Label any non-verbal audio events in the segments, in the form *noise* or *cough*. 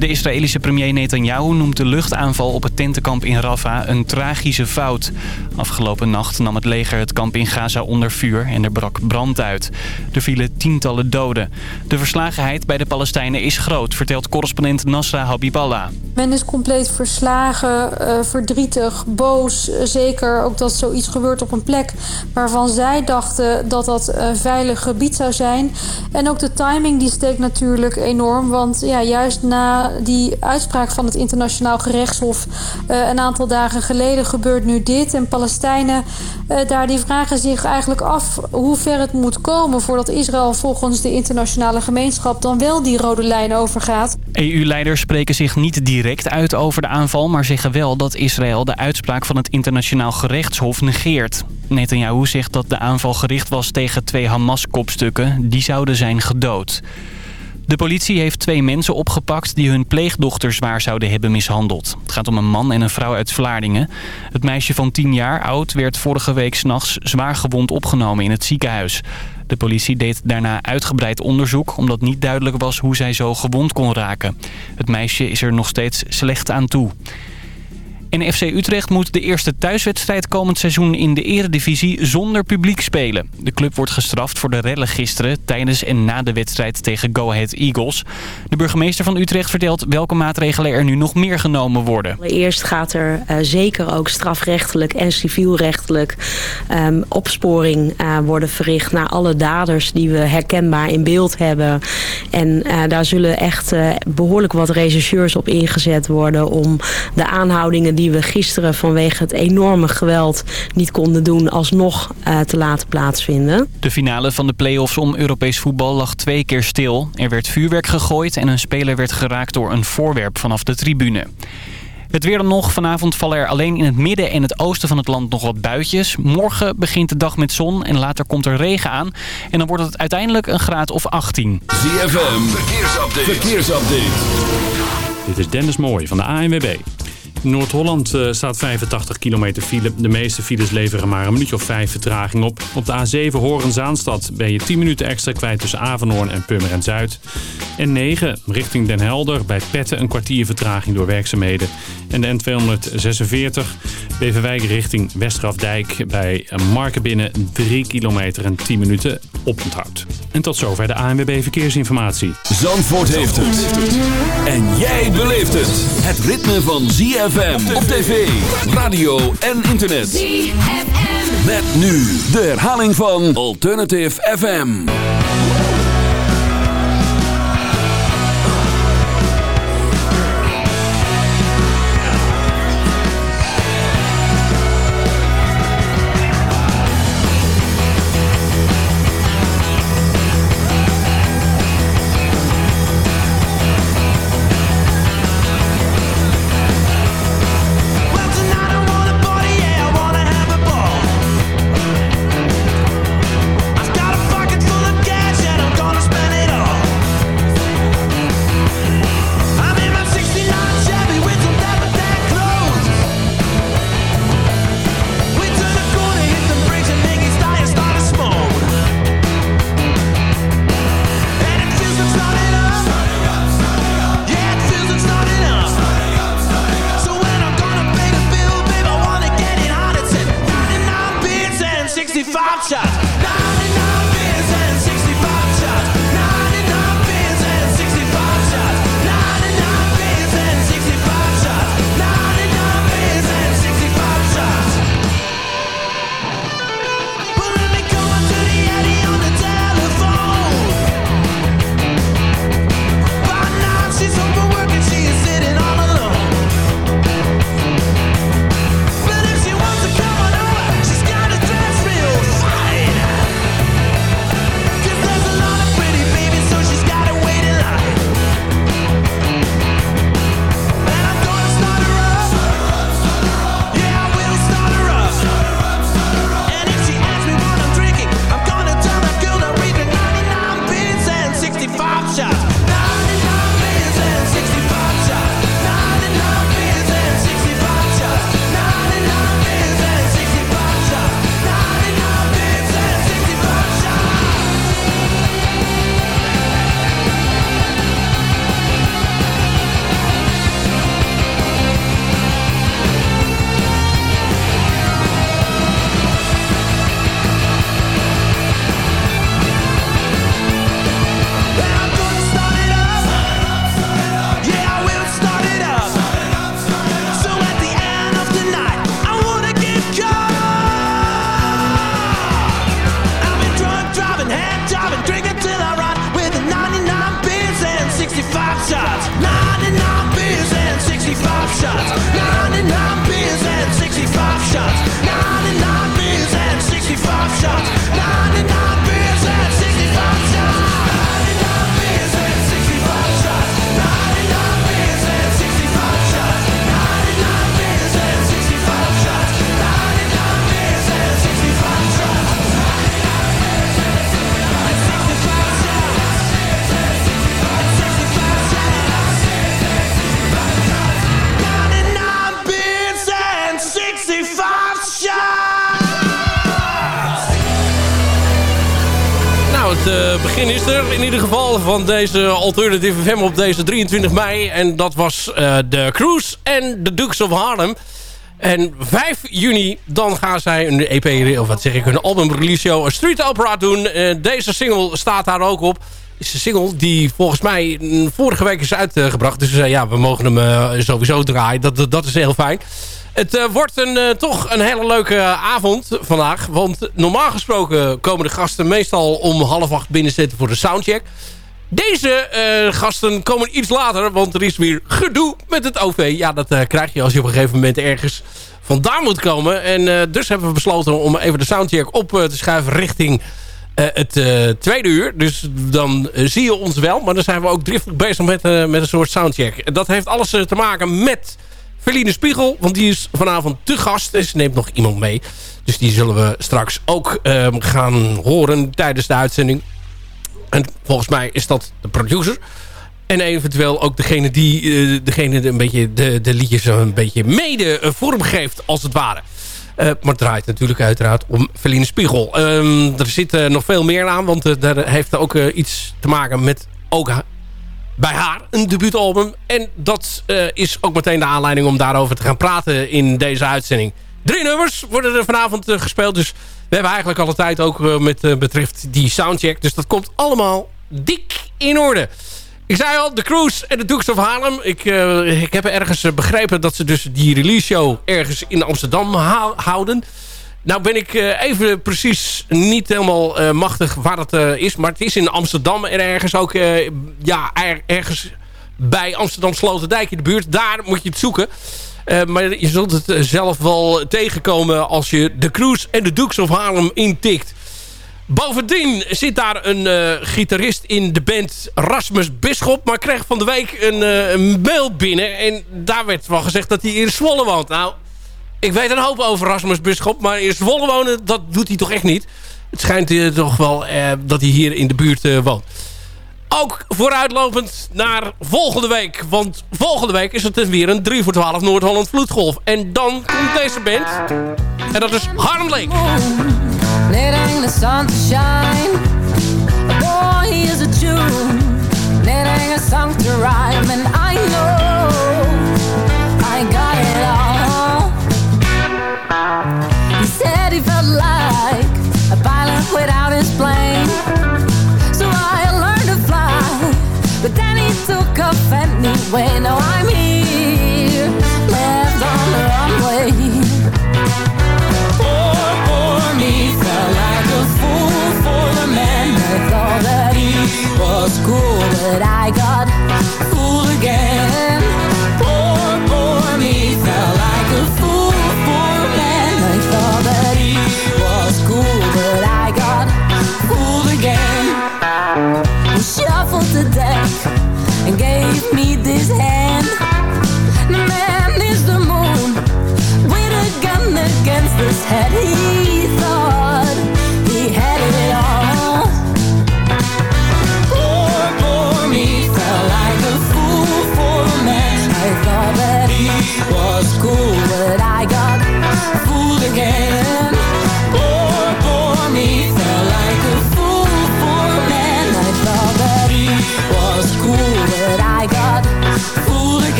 De Israëlische premier Netanyahu noemt de luchtaanval op het tentenkamp in Rafah een tragische fout. Afgelopen nacht nam het leger het kamp in Gaza onder vuur en er brak brand uit. Er vielen tientallen doden. De verslagenheid bij de Palestijnen is groot, vertelt correspondent Nasra Habiballah. Men is compleet verslagen, uh, verdrietig, boos. Zeker ook dat zoiets gebeurt op een plek waarvan zij dachten dat dat een veilig gebied zou zijn. En ook de timing die steekt natuurlijk enorm. Want ja, juist na die uitspraak van het internationaal gerechtshof uh, een aantal dagen geleden gebeurt nu dit. En Palestijnen uh, daar die vragen zich eigenlijk af hoe ver het moet komen voordat Israël volgens de internationale gemeenschap dan wel die rode lijn overgaat. EU-leiders spreken zich niet direct uit over de aanval... maar zeggen wel dat Israël de uitspraak van het internationaal gerechtshof negeert. Netanyahu zegt dat de aanval gericht was tegen twee Hamas-kopstukken. Die zouden zijn gedood. De politie heeft twee mensen opgepakt die hun pleegdochter zwaar zouden hebben mishandeld. Het gaat om een man en een vrouw uit Vlaardingen. Het meisje van 10 jaar oud werd vorige week s'nachts zwaar gewond opgenomen in het ziekenhuis. De politie deed daarna uitgebreid onderzoek omdat niet duidelijk was hoe zij zo gewond kon raken. Het meisje is er nog steeds slecht aan toe. En FC Utrecht moet de eerste thuiswedstrijd komend seizoen in de eredivisie zonder publiek spelen. De club wordt gestraft voor de rellen gisteren tijdens en na de wedstrijd tegen Go Ahead Eagles. De burgemeester van Utrecht vertelt welke maatregelen er nu nog meer genomen worden. Eerst gaat er uh, zeker ook strafrechtelijk en civielrechtelijk um, opsporing uh, worden verricht naar alle daders die we herkenbaar in beeld hebben. En uh, daar zullen echt behoorlijk wat rechercheurs op ingezet worden om de aanhoudingen die we gisteren vanwege het enorme geweld niet konden doen... alsnog uh, te laten plaatsvinden. De finale van de play-offs om Europees voetbal lag twee keer stil. Er werd vuurwerk gegooid en een speler werd geraakt door een voorwerp vanaf de tribune. Het weer dan nog. Vanavond vallen er alleen in het midden en het oosten van het land nog wat buitjes. Morgen begint de dag met zon en later komt er regen aan. En dan wordt het uiteindelijk een graad of 18. ZFM, verkeersupdate. verkeersupdate. Dit is Dennis Mooij van de ANWB. Noord-Holland uh, staat 85 kilometer file. De meeste files leveren maar een minuutje of vijf vertraging op. Op de A7 Horen-Zaanstad ben je 10 minuten extra kwijt tussen Avenhoorn en Purmerend Zuid. En 9 richting Den Helder bij Petten een kwartier vertraging door werkzaamheden. En de N246 Beverwijk richting Westgrafdijk bij Markenbinnen 3 kilometer en 10 minuten oponthoud. En tot zover de ANWB Verkeersinformatie. Zandvoort heeft het. En jij beleeft het. Het ritme van ZFM op tv, radio en internet. ZFM. Met nu de herhaling van Alternative FM. Van deze Alternative FM op deze 23 mei. En dat was uh, de Cruise en de Dukes of Harlem. En 5 juni, dan gaan zij een EP, of wat zeg ik, een album release een street opera doen. Uh, deze single staat daar ook op. Is een single die volgens mij vorige week is uitgebracht. Dus ja, we mogen hem sowieso draaien. Dat, dat, is heel fijn. Het wordt een, toch een hele leuke avond vandaag. Want normaal gesproken komen de gasten meestal om half acht binnenzetten voor de soundcheck. Deze uh, gasten komen iets later, want er is weer gedoe met het OV. Ja, dat krijg je als je op een gegeven moment ergens vandaan moet komen. En dus hebben we besloten om even de soundcheck op te schuiven richting het tweede uur. Dus dan zie je ons wel. Maar dan zijn we ook driftig bezig met, met een soort soundcheck. Dat heeft alles te maken met Verline Spiegel, want die is vanavond te gast. Dus neemt nog iemand mee. Dus die zullen we straks ook um, gaan horen tijdens de uitzending. En volgens mij is dat de producer. En eventueel ook degene die uh, degene een beetje de, de liedjes een beetje mede uh, vorm geeft, als het ware. Uh, maar het draait natuurlijk uiteraard om Verline Spiegel. Um, er zit nog veel meer aan, want daar heeft ook iets te maken met ook bij haar een debuutalbum. En dat uh, is ook meteen de aanleiding om daarover te gaan praten in deze uitzending. Drie nummers worden er vanavond uh, gespeeld. Dus we hebben eigenlijk alle tijd ook uh, met betreft die soundcheck. Dus dat komt allemaal dik in orde. Ik zei al, de Cruise en de Dukes of Harlem. Ik, ik heb ergens begrepen dat ze dus die release show ergens in Amsterdam houden. Nou ben ik even precies niet helemaal machtig waar uh, is. Maar het is in Amsterdam en ergens ook... ja, er, ergens bij Amsterdam Sloterdijk in de buurt. Daar moet je het zoeken. Maar je zult het zelf wel tegenkomen als je de Cruise en de Dukes of Harlem intikt. Bovendien zit daar een gitarist in de band Rasmus Bisschop. Maar kreeg van de week een, een mail binnen. En daar werd wel gezegd dat hij in Zwolle woont. Nou ik weet een hoop over Rasmus Bisschop. Maar in Zwolle wonen, dat doet hij toch echt niet. Het schijnt uh, toch wel uh, dat hij hier in de buurt uh, woont. Ook vooruitlopend naar volgende week. Want volgende week is het weer een 3 voor 12 Noord-Holland Vloedgolf. En dan komt deze band. En dat is Harlem Lake. Letting the sun shine. A boy is a Jew. Letting a song to rhyme. And when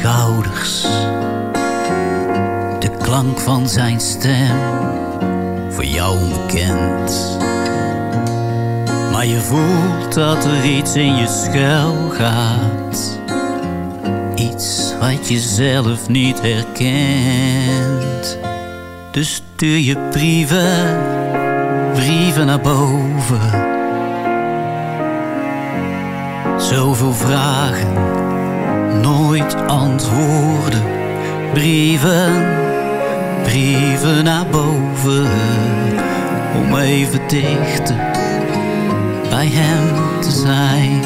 schouders. De klank van zijn stem, voor jou onbekend. Maar je voelt dat er iets in je schuil gaat. Iets wat je zelf niet herkent. Dus stuur je brieven, brieven naar boven. Zoveel vragen, nooit antwoorden. Brieven, brieven naar boven. Om even dichter bij hem te zijn.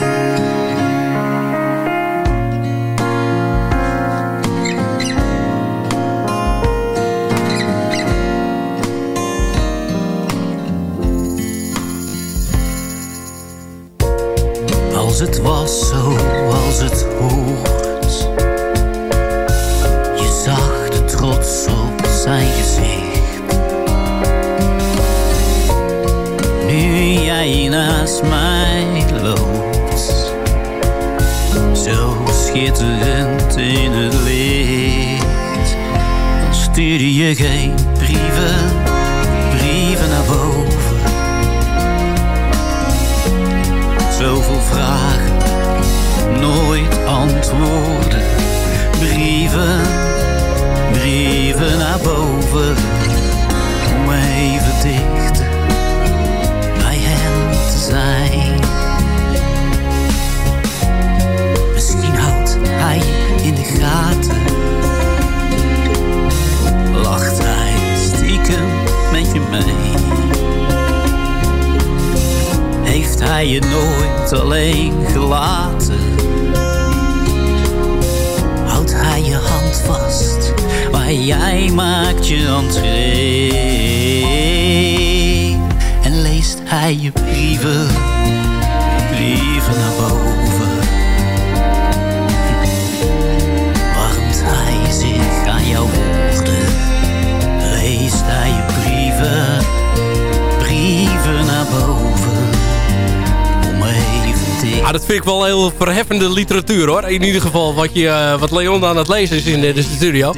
Heel verheffende literatuur hoor. In ieder geval wat, je, eh, wat Leon aan het lezen is in de, studio.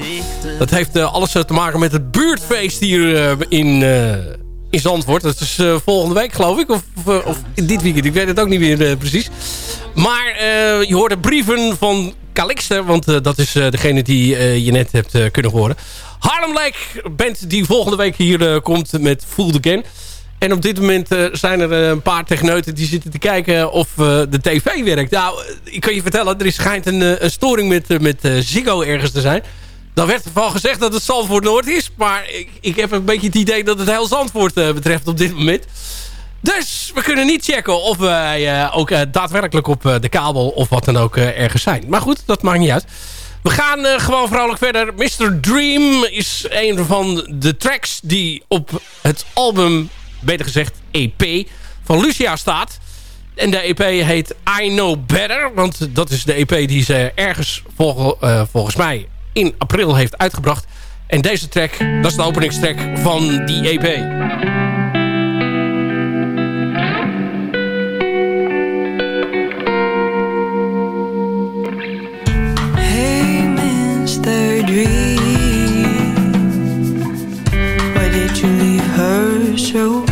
Dat heeft eh, alles te maken met het buurtfeest hier eh, in, eh, in Zandvoort. Dat is eh, volgende week geloof ik. Of, of, dit weekend. Ik weet het ook niet meer eh, precies. Maar eh, je hoort de brieven van Calixte. Want eh, dat is eh, degene die eh, je net hebt eh, kunnen horen. Harlem Lake, band die volgende week hier eh, komt met Fooled Again. En op dit moment eh, zijn er eh, een paar techneuten die zitten te kijken of eh, de tv werkt. Nou, ik kan je vertellen, er is, schijnt een, storing met, met Ziggo ergens te zijn. Dan werd ervan gezegd dat het Zandvoort Noord is. Maar ik, ik heb een beetje het idee dat het heel Zandvoort betreft op dit moment. Dus we kunnen niet checken of wij ook daadwerkelijk op de kabel of wat dan ook ergens zijn. Maar goed, dat maakt niet uit. We gaan gewoon vrolijk verder. Mr. Dream is een van de tracks die op het album, beter gezegd EP, van Lucia staat. En de EP heet I Know Better. Want dat is de EP die ze ergens eh, volgens mij in april heeft uitgebracht. En deze track, dat is de openingstrack van die EP. Hey, Mr. Dream, why did you leave her so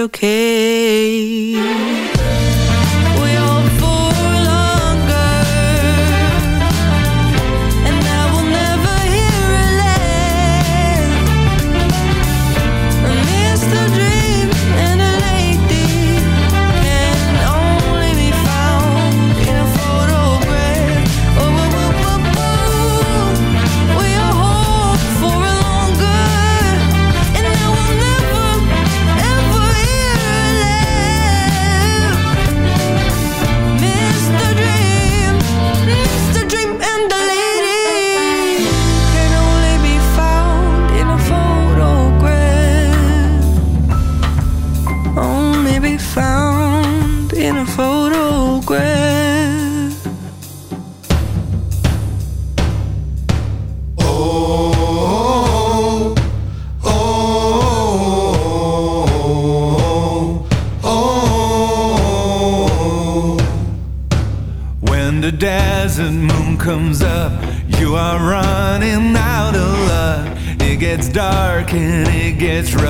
ok. be found in a photograph. Oh, oh, oh, oh, oh, When the desert moon comes up, you are running out of luck. It gets dark and it gets rough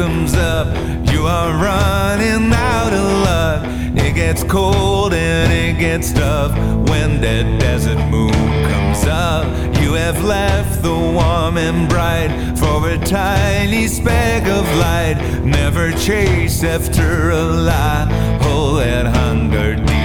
comes up, you are running out of love. It gets cold and it gets tough when that desert moon comes up. You have left the warm and bright for a tiny speck of light. Never chase after a lie, hold that hunger deep.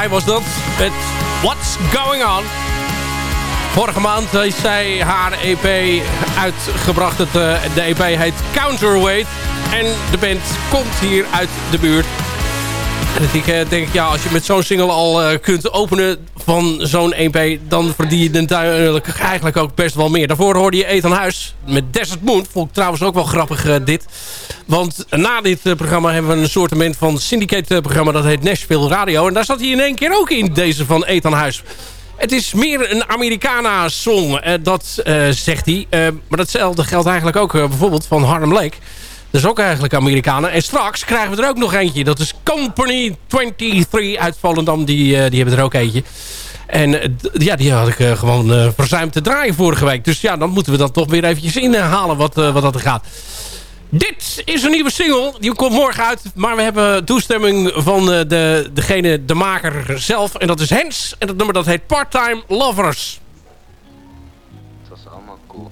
Shy was dat. Met What's Going On. Vorige maand heeft zij haar EP uitgebracht. Het, eh, de EP heet Counterweight. En de band komt hier uit de buurt. En ik eh, denk, ja, als je met zo'n single al eh, kunt openen van zo'n EP... dan verdien je natuurlijk eigenlijk ook best wel meer. Daarvoor hoorde je Ethan Huis met Desert Moon. Vond ik trouwens ook wel grappig dit. Want na dit eh, programma hebben we een soort van syndicate-programma... dat heet Nashville Radio. En daar zat hij in één keer ook in, deze van Ethan Huis. Het is meer een Americana-song, eh, dat eh, zegt hij. Maar datzelfde geldt eigenlijk ook bijvoorbeeld van Harlem Lake... Dat is ook eigenlijk Amerikanen. En straks krijgen we er ook nog eentje. Dat is Company 23 uit Volendam. Die, die hebben er ook eentje. En ja, die had ik gewoon eh, verzuimd te draaien vorige week. Dus ja, dan moeten we dat toch weer eventjes inhalen wat, wat dat er gaat. Dit is een nieuwe single. Die komt morgen uit. Maar we hebben toestemming van eh, de, degene, de maker zelf. En dat is Hens. En dat nummer dat heet Part-Time Lovers. Het was allemaal cool.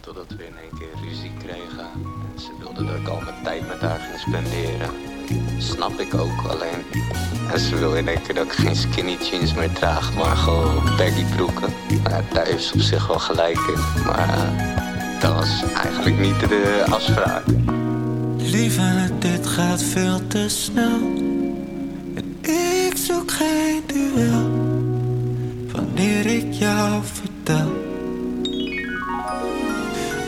Totdat we in één keer ruzie kregen. En ze wilde dat ik al mijn tijd met haar ging spenderen. Snap ik ook, alleen... En ze wil in één keer dat ik geen skinny jeans meer draag, maar gewoon baggy broeken. Daar heeft ze op zich wel gelijk in. Maar eh, dat was eigenlijk niet de afspraak. Lieve, dit gaat veel te snel. En ik zoek geen duel. Wanneer ik jou vertel.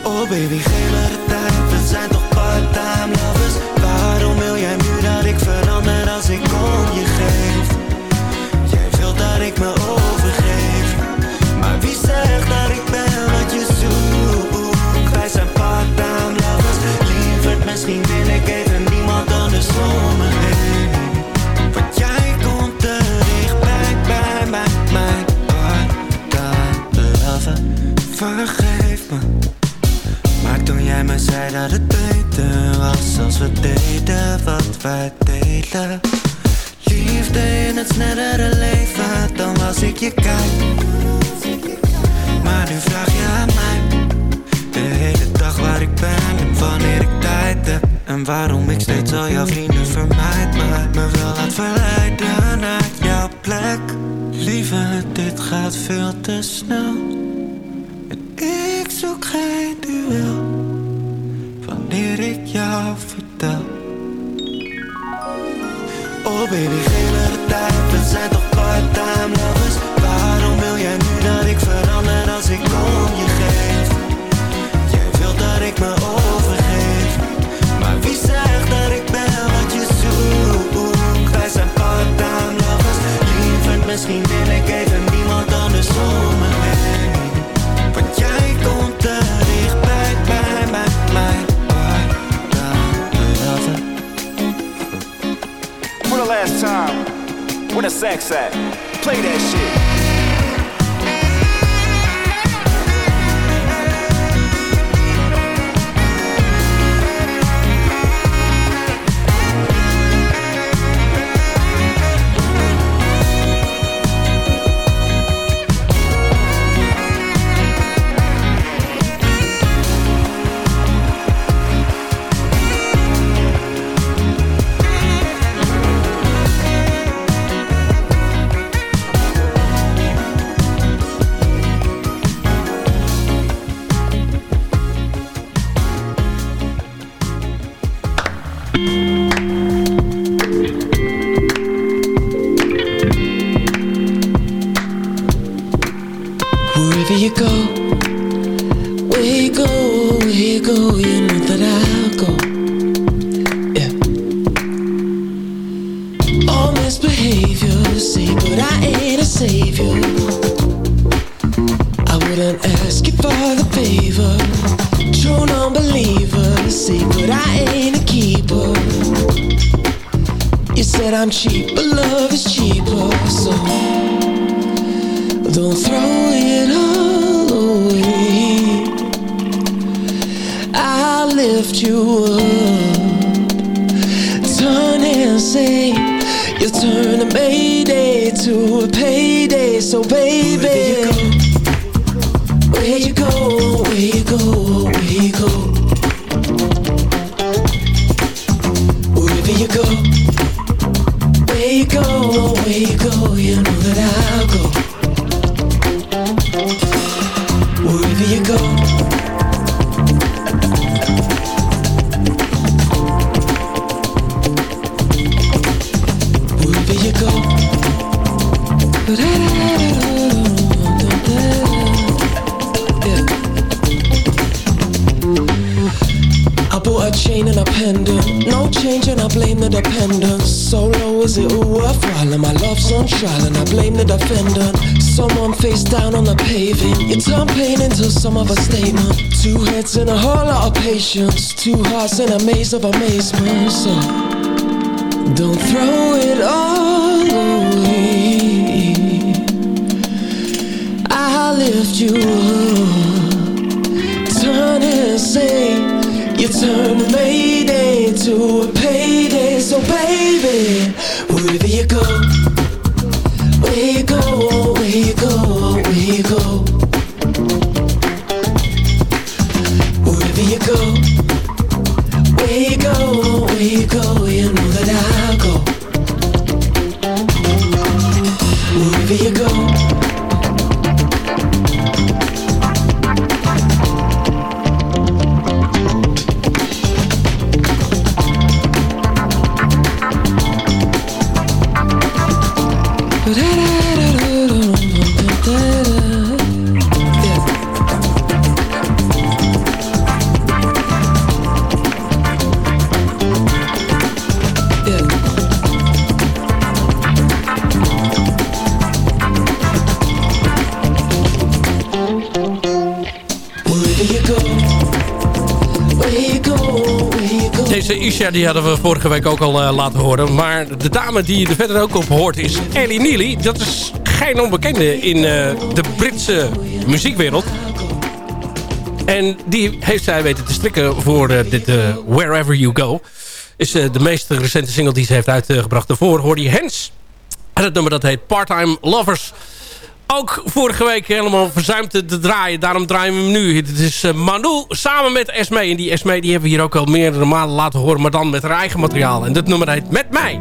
Oh baby, geef me de tijd. We zijn toch part-time lovers. Waarom wil jij nu dat ik verander als ik om je geef? Jij wilt dat ik me toen jij me zei dat het beter was als we deden wat wij deden. Liefde in het snellere leven, dan was ik je kijk. Maar nu vraag je aan mij De hele dag waar ik ben en wanneer ik tijd heb En waarom ik steeds al jouw vrienden vermijd Maar me wel laat verleiden naar jouw plek Lieve, dit gaat veel te snel Oh baby, tijd, we zijn toch part-time lovers. Waarom wil jij nu dat ik verander als ik om je the sax at? Play that shit. The. True say, but I ain't a keeper. You said I'm cheap, but love is cheaper, so. Don't throw it all away. I'll lift you up. Turn and say you turn a mayday to a payday. So baby, of a statement Two heads and a whole lot of patience. Two hearts in a maze of amazement So don't throw it all away. I'll lift you up. Turn say You turn a mayday to a payday. So baby, Isha die hadden we vorige week ook al eh, laten horen. Maar de dame die er verder ook op hoort is Ellie Neely. Dat is geen onbekende in eh, de Britse muziekwereld. En die heeft zij weten te strikken voor eh, dit Wherever You Go. Is de meest recente single die ze heeft uitgebracht. Daarvoor hoorde je Hens. En het nummer dat heet Part-Time Lovers. Ook vorige week helemaal verzuimd te, draaien. Daarom draaien we hem nu. Het is uh, Manu samen met Esme. En die Esme die hebben we hier ook al meerdere malen laten horen. Maar dan met haar eigen materiaal. En dit nummer heet Met Mij.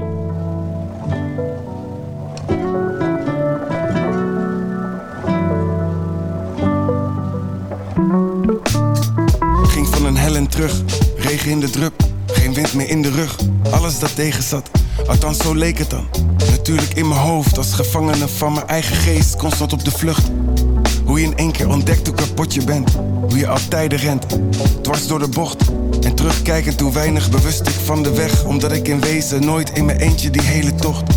Ging van een hel en terug, regen in de drup, geen wind meer in de rug. Alles dat tegen zat, althans zo leek het dan. Natuurlijk in mijn hoofd, als gevangene van mijn eigen geest, constant op de vlucht. Hoe je in één keer ontdekt hoe kapot je bent, hoe je altijd rent, dwars door de bocht. En terugkijkend hoe weinig bewust ik van de weg, omdat ik in wezen nooit in mijn eentje die hele tocht.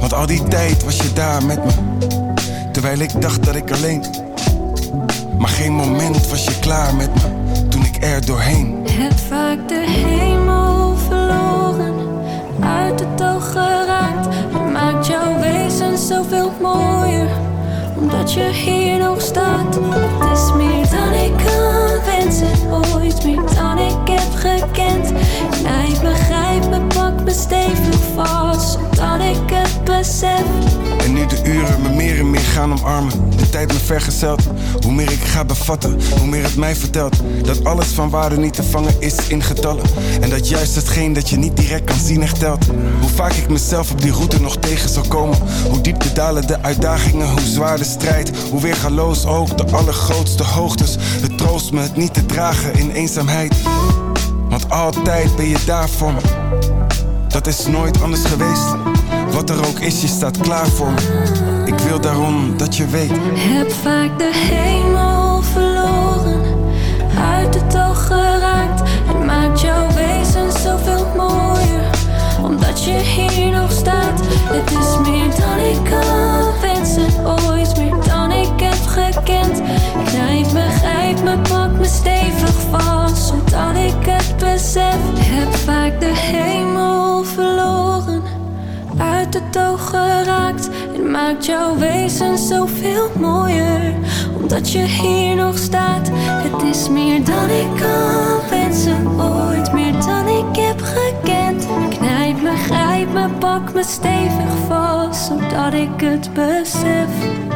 Want al die tijd was je daar met me, terwijl ik dacht dat ik alleen. Maar geen moment was je klaar met me toen ik er doorheen. Heb vaak de hemel zoveel mooier, omdat je hier nog staat. Het is meer dan ik kan wensen, ooit meer dan ik heb gekend. Knijp me, grijp me, pak me stevig vast, zodat ik het besef. En nu de uren me meer en meer gaan omarmen. De tijd me vergezelt. Hoe meer ik ga bevatten, hoe meer het mij vertelt. Dat alles van waarde niet te vangen is in getallen. En dat juist hetgeen dat je niet direct kan zien echt telt. Hoe vaak ik mezelf op die route nog tegen zal komen. Hoe diep de dalen, de uitdagingen, hoe zwaar de strijd. Hoe weergaloos ook de allergrootste hoogtes. Het troost me het niet te dragen in eenzaamheid. Want altijd ben je daar voor me. Dat is nooit anders geweest. Wat er ook is, je staat klaar voor me. Ik wil daarom dat je weet. Heb vaak de hemel verloren, uit het oog geraakt. Het maakt jouw wezen zoveel mooier, omdat je hier nog staat. Het is meer dan ik kan wensen, ooit meer dan ik heb gekend. Knijp me, grijp me, pak me stevig vast, zodat ik het besef. Heb vaak de hemel verloren uit het oog geraakt. Maakt jouw wezen zoveel mooier, omdat je hier nog staat. Het is meer dan ik kan wensen, ooit meer dan ik heb gekend. Knijp me, grijp me, pak me stevig vast, zodat ik het besef.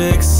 six.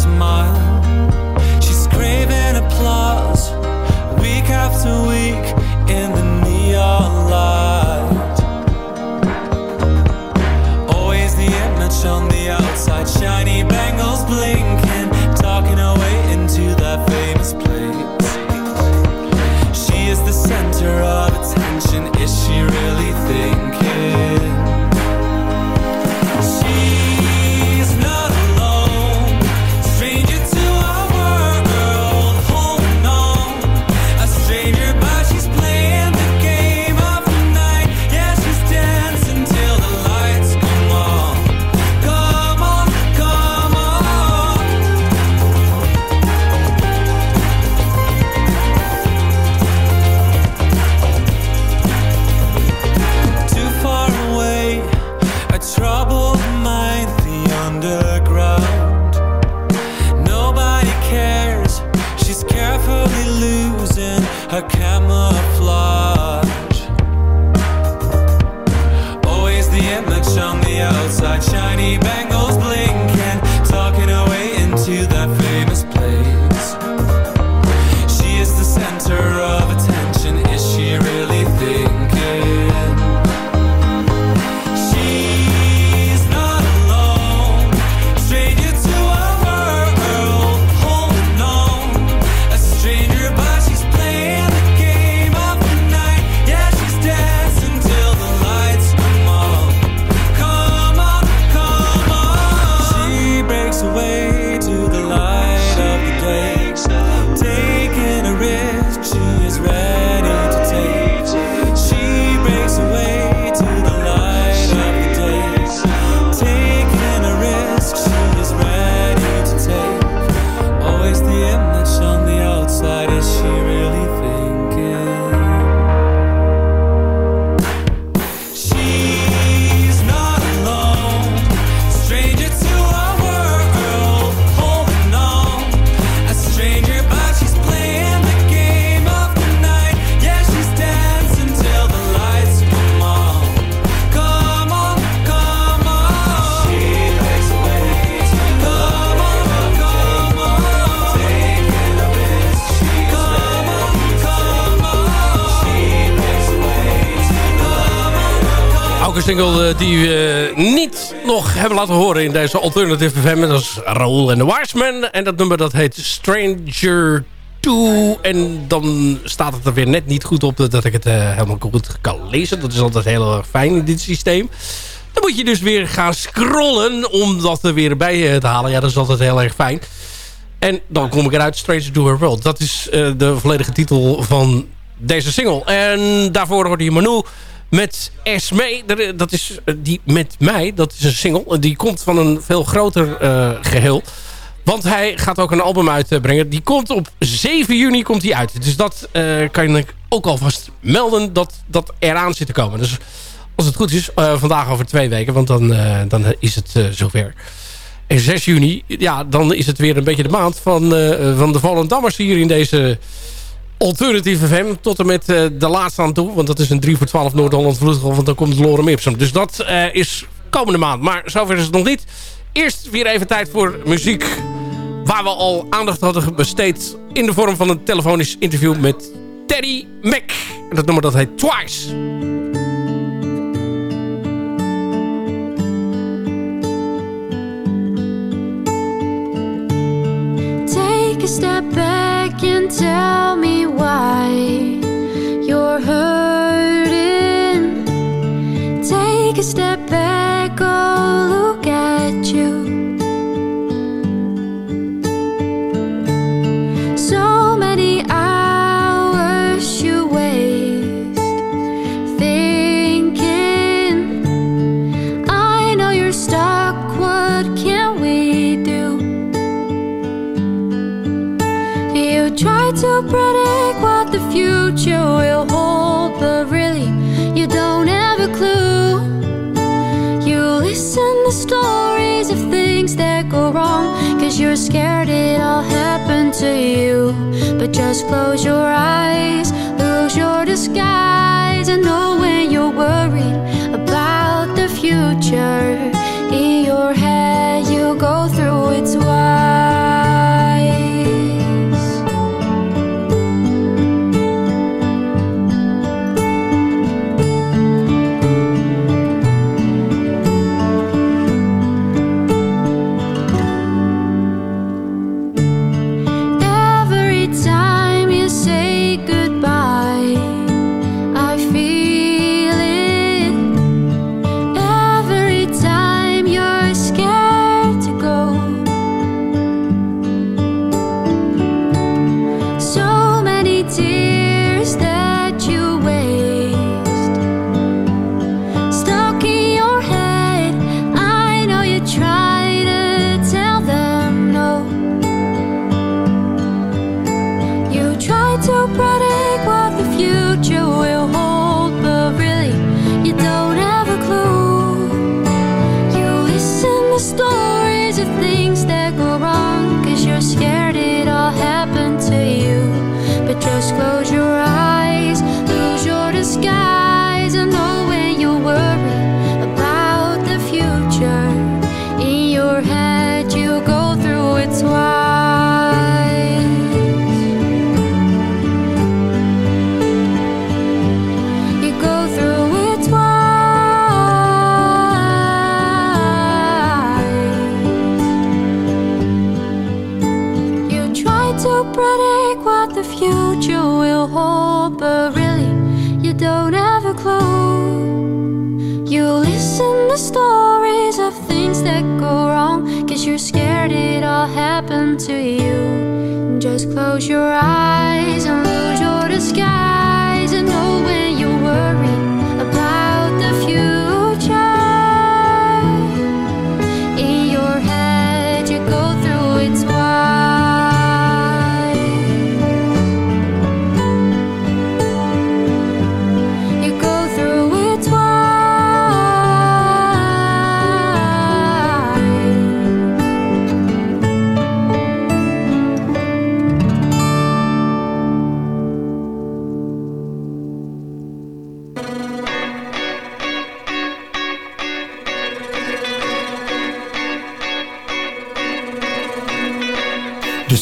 Single eh, die we niet nog hebben laten horen in deze Alternative FM. Dat is Raoul en de Wiseman. En dat nummer dat heet Stranger 2. En dan staat het er weer net niet goed op dat ik het eh, helemaal goed kan lezen. Dat is altijd heel erg fijn in dit systeem. Dan moet je dus weer gaan scrollen om dat er weer bij eh, te halen. Ja, dat is altijd heel erg fijn. En dan kom ik eruit, Stranger to Her World. Dat is de volledige titel van deze single. En daarvoor hoorde je Manu met Esme. Dat- Dat is eh, die met mij. Dat is een single. Die komt van een veel groter eh, geheel. Want hij gaat ook een album uitbrengen. Die komt op 7 juni komt die uit. Dus dat eh, kan ik ook alvast melden dat dat eraan zit te komen. Dus als het goed is, eh, vandaag over twee weken. Want dan, eh, dan is het eh, zover. En 6 juni, ja, dan is het weer een beetje de maand van, eh, van de Volendammers hier in deze Alternative FM. Tot en met eh, de laatste aan toe. Want dat is een 3 voor 12 Noord-Holland Vloedgolf. Want dan komt Lorem Ipsum. Dus dat eh, is komende maand. Maar zover is het nog niet. Eerst weer even tijd voor muziek. Waar we al aandacht hadden besteed. In de vorm van een telefonisch interview met Teddy Mac. En dat nummer dat heet Twice. Take a step back and tell me why you're hurting. Take a step back, oh, future will hold, but really, you don't have a clue. You listen to stories of things that go wrong, cause you're scared it'll happen to you. But just close your eyes, lose your disguise, and know when you're worried about the future. In your head, you go through its wise.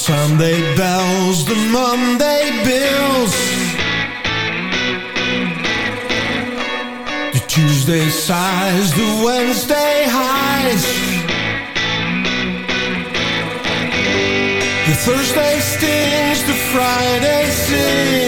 Sunday bells, the Monday bills, the Tuesday sighs, the Wednesday highs. The Thursday stings, the Friday sings.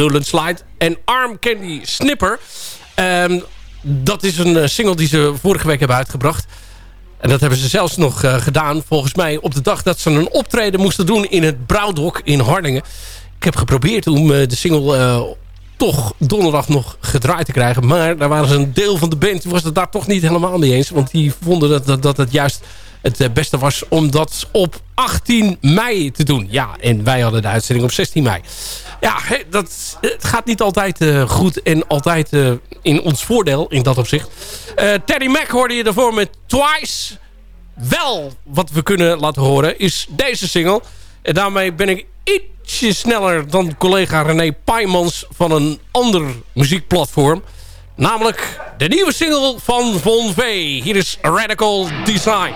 Newland Slide en Arm Candy Snipper. Ehm, dat is een eh, single die ze vorige week hebben uitgebracht. En dat hebben ze zelfs nog eh, gedaan, volgens mij, op de dag dat ze een optreden moesten doen in het Brouwdok in Hardingen. Ik heb geprobeerd om eh, de single toch donderdag nog gedraaid te krijgen. Maar daar waren ze een deel van de band, was het daar toch niet helemaal mee eens. Want die vonden dat, dat, dat het juist het eh, beste was om dat op 18 mei te doen. Ja, en wij hadden de uitzending op 16 mei. Ja, dat, gaat niet altijd eh, goed en altijd eh, in ons voordeel in dat opzicht. Eh Teddy Mac hoorde je daarvoor met Twice. Wel wat we kunnen laten horen is deze single. En daarmee ben ik ietsje sneller dan collega René Paimans van een ander muziekplatform. Namelijk de nieuwe single van Von V. Hier is Radical Design.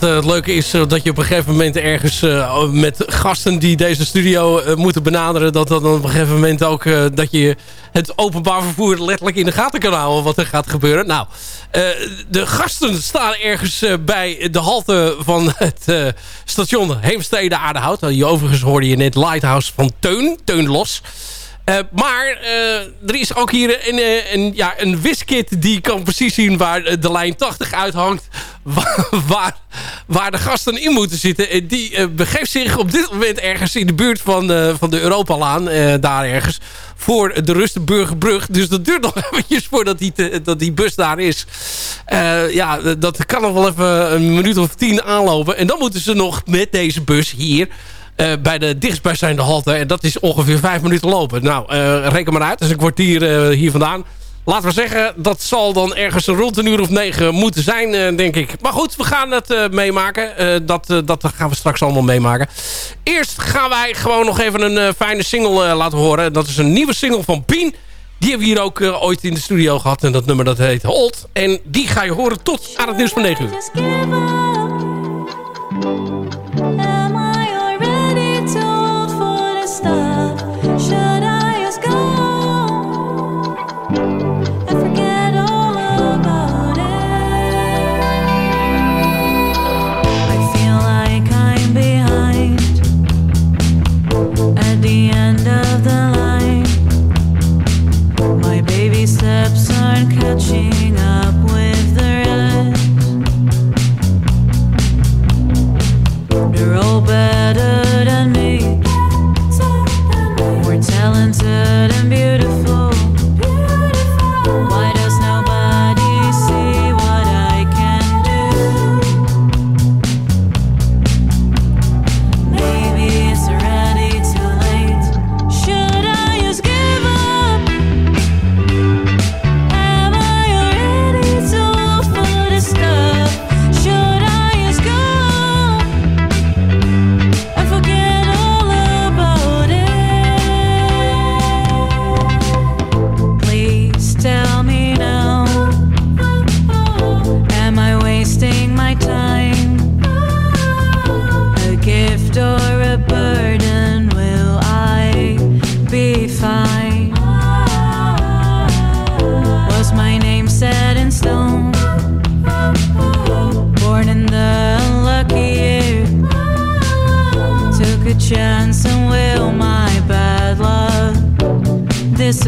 Eh, het leuke is, eh, dat je op een gegeven moment ergens eh, met gasten die deze studio moeten benaderen, dat dan op een gegeven moment ook dat je het openbaar vervoer letterlijk in de gaten kan houden wat er gaat gebeuren. Nou, de gasten staan ergens bij de halte van het station Heemstede Aardehout. Je overigens hoorde je net Lighthouse van Teun, Teun Los. Eh, maar eh, er is ook hier een, eh, een, ja, een wiskit die kan precies zien waar de lijn 80 uithangt. *laughs* Waar, waar, de gasten in moeten zitten. En die begeeft zich op dit moment ergens in de buurt van, van de Europalaan. daar ergens. Voor de Rustenburgerbrug. Dus dat duurt nog *laughs* eventjes voordat die, dat die bus daar is. Ja, dat kan nog wel even een minuut of tien aanlopen. En dan moeten ze nog met deze bus hier... eh, bij de dichtstbijzijnde halte. En dat is ongeveer vijf minuten lopen. Nou, eh, reken maar uit. Dus een kwartier eh, hier vandaan. Laten we zeggen, dat zal dan ergens rond een uur of negen moeten zijn, denk ik. Maar goed, we gaan het meemaken. Dat, dat gaan we straks allemaal meemaken. Eerst gaan wij gewoon nog even een fijne single laten horen. Dat is een nieuwe single van Pien. Die hebben we hier ook ooit in de studio gehad. En dat nummer dat heet Hold. En die ga je horen tot aan het nieuws van 9 uur.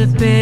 to.